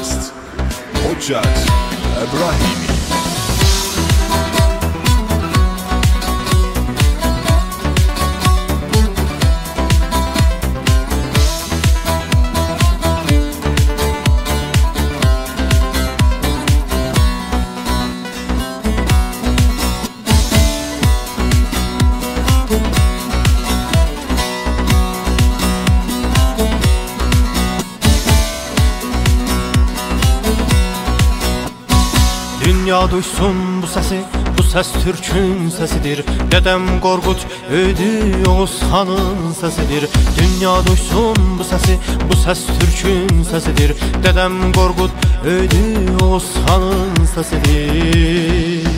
jest Ocak Ebrahimi dünya duysun bu səsi Bu səs türkün səsidir Dədəm Qorqud öydü Oğuz xanın səsidir Dünya duysun bu səsi Bu səs türkün səsidir Dədəm Qorqud öydü Oğuz xanın səsidir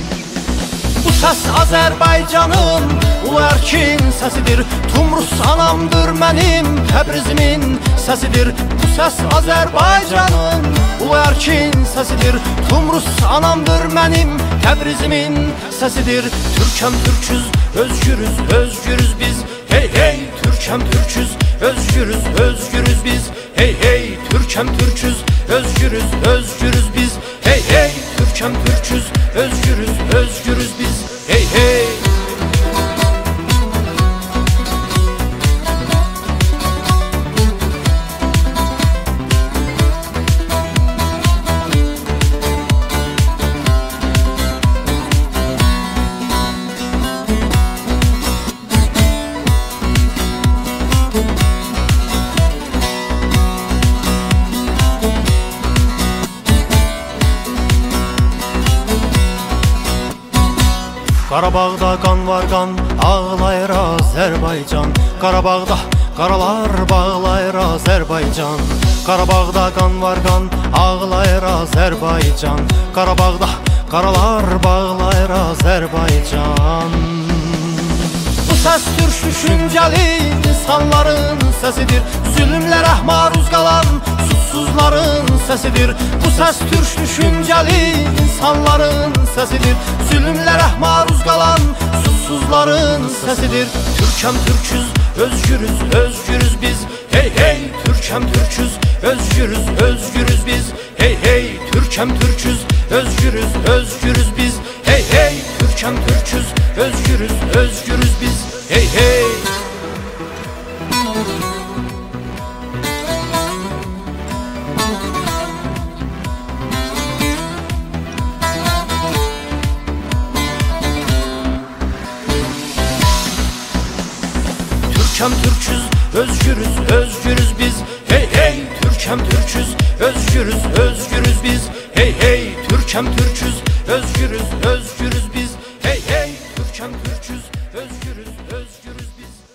Bu səs Azərbaycanın Ulu Erkin səsidir Tumrus anamdır mənim Təbrizimin səsidir Bu səs Azərbaycanın Ulu Erkin sesidir Tumrus anamdır benim. Tebrizimin sesidir Türkem Türküz, özgürüz, özgürüz biz. Hey hey Türkem Türküz, özgürüz, özgürüz biz. Hey hey Türkem Türküz, özgürüz, özgürüz biz. Hey hey Qarabağda qan var qan, ağlayır Azərbaycan Qarabağda qaralar bağlayır Azərbaycan Qarabağda qan var qan, ağlayır Azərbaycan Qarabağda qaralar bağlayır Azərbaycan Səs türk insanların səsidir Zülmlərə maruz qalan susuzların səsidir Bu səs türk insanların səsidir Zülmlərə maruz qalan susuzların səsidir Türkəm türküz, özgürüz, özgürüz biz. Hey hey Türkəm türküz, özgürüz, özgürüz biz. Hey hey Türkəm türküz, özgürüz, özgürüz biz. Hey hey Türkəm türküz, özgürüz, özgürüz Türkem Türküz, özgürüz, özgürüz biz. Hey hey Türkem Türküz, özgürüz, özgürüz biz. Hey hey Türkem Türküz, özgürüz, özgürüz biz. Hey hey Türkem Türküz, özgürüz, özgürüz biz